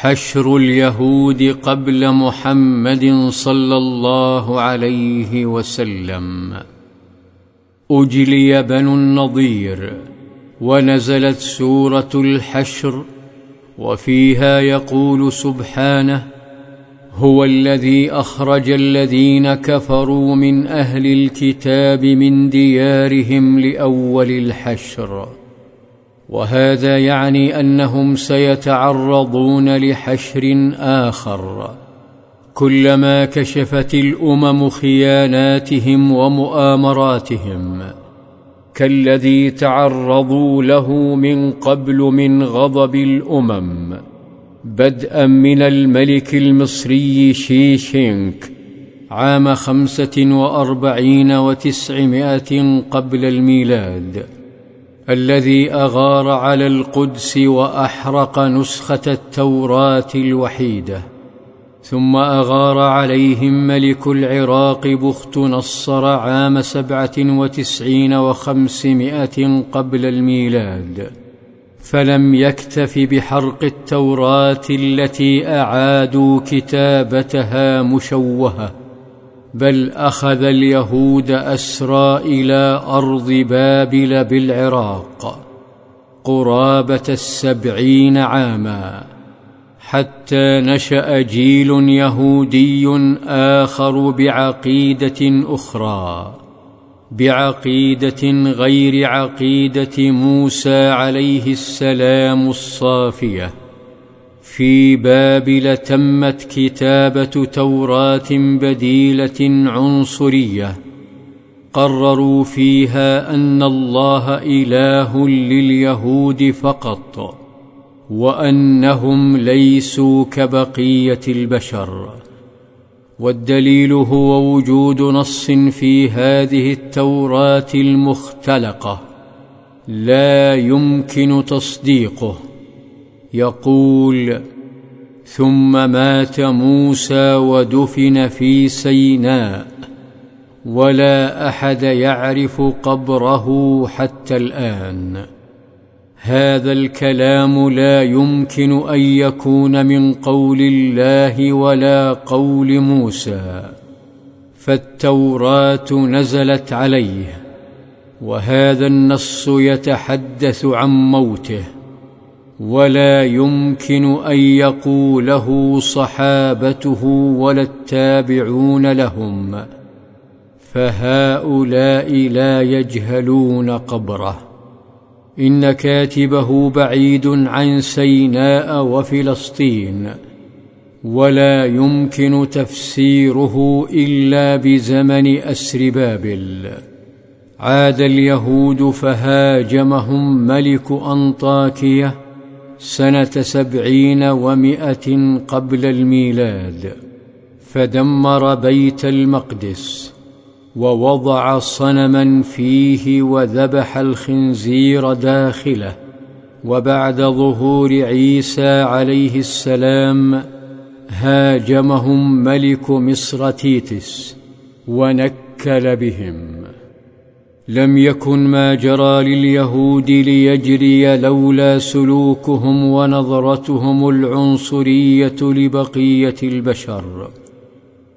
حشر اليهود قبل محمد صلى الله عليه وسلم. أجلي بنو النضير ونزلت سورة الحشر وفيها يقول سبحانه هو الذي أخرج الذين كفروا من أهل الكتاب من ديارهم لأول الحشر. وهذا يعني أنهم سيتعرضون لحشر آخر. كلما كشفت الأمم خياناتهم ومؤامراتهم كالذي تعرضوا له من قبل من غضب الأمم بدءا من الملك المصري شيشينك عام خمسة وأربعين وتسعمائة قبل الميلاد. الذي أغار على القدس وأحرق نسخة التوراة الوحيدة ثم أغار عليهم ملك العراق بخت نصر عام سبعة وتسعين وخمسمائة قبل الميلاد فلم يكتف بحرق التوراة التي أعادوا كتابتها مشوهة. بل اخذ اليهود اسرى إلى ارض بابل بالعراق قرابه السبعين عاما حتى نشا جيل يهودي اخر بعقيده أخرى بعقيده غير عقيده موسى عليه السلام الصافيه في بابل تمت كتابة توراة بديلة عنصرية. قرروا فيها أن الله إله لليهود فقط وأنهم ليسوا كبقية البشر. والدليل هو وجود نص في هذه التوراة المختلقة لا يمكن تصديقه. يقول ثم مات موسى ودفن في سيناء ولا أحد يعرف قبره حتى الآن. هذا الكلام لا يمكن أن يكون من قول الله ولا قول موسى فالتوراة نزلت عليه وهذا النص يتحدث عن موته. ولا يمكن أن يقوله صحابته ولا التابعون لهم. فهؤلاء لا يجهلون قبره. إن كاتبه بعيد عن سيناء وفلسطين. ولا يمكن تفسيره إلا بزمن أسر بابل. عاد اليهود فهاجمهم ملك أنطاكية سنة سبعين ومائة قبل الميلاد فدمر بيت المقدس ووضع صنما فيه وذبح الخنزير داخله وبعد ظهور عيسى عليه السلام هاجمهم ملك مصر تيتس ونكل بهم. لم يكن ما جرى لليهود ليجري لولا سلوكهم ونظرتهم العنصرية لبقية البشر.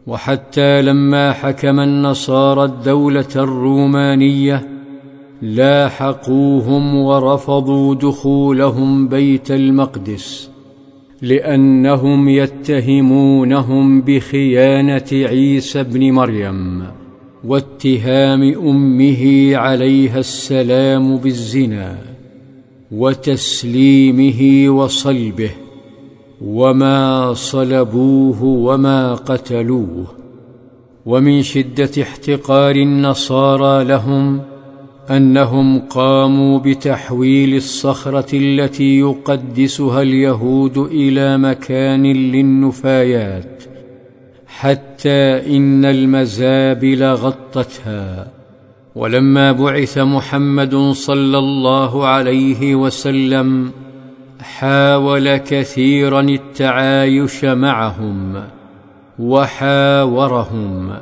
وحتى لما حكم النصارى الدولة الرومانية لاحقوهم ورفضوا دخولهم بيت المقدس لأنهم يتهمونهم بخيانة عيسى ابن مريم. واتهام أمه عليها السلام بالزنا وتسليمه وصلبه وما صلبوه وما قتلوه ومن شدة احتقار النصارى لهم أنهم قاموا بتحويل الصخرة التي يقدسها اليهود إلى مكان للنفايات حتى إن المزابل غطتها. ولما بعث محمد صلى الله عليه وسلم حاول كثيرا التعايش معهم وحاورهم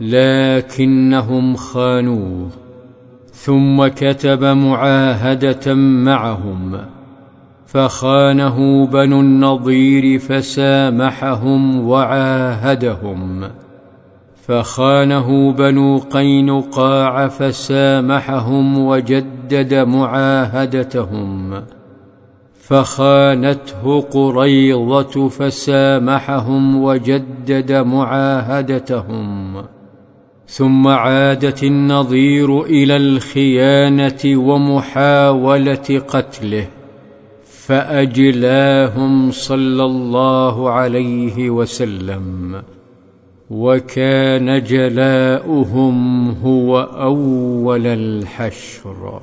لكنهم خانوه ثم كتب معاهدة معهم. فخانه بنو النضير فسامحهم وعاهدهم. فخانه بنو قينقاع فسامحهم وجدد معاهدتهم. فخانته قريضة فسامحهم وجدد معاهدتهم. ثم عادت النظير إلى الخيانة ومحاولة قتله. فأجلاهم صلى الله عليه وسلم وكان جلاؤهم هو أول الحشر.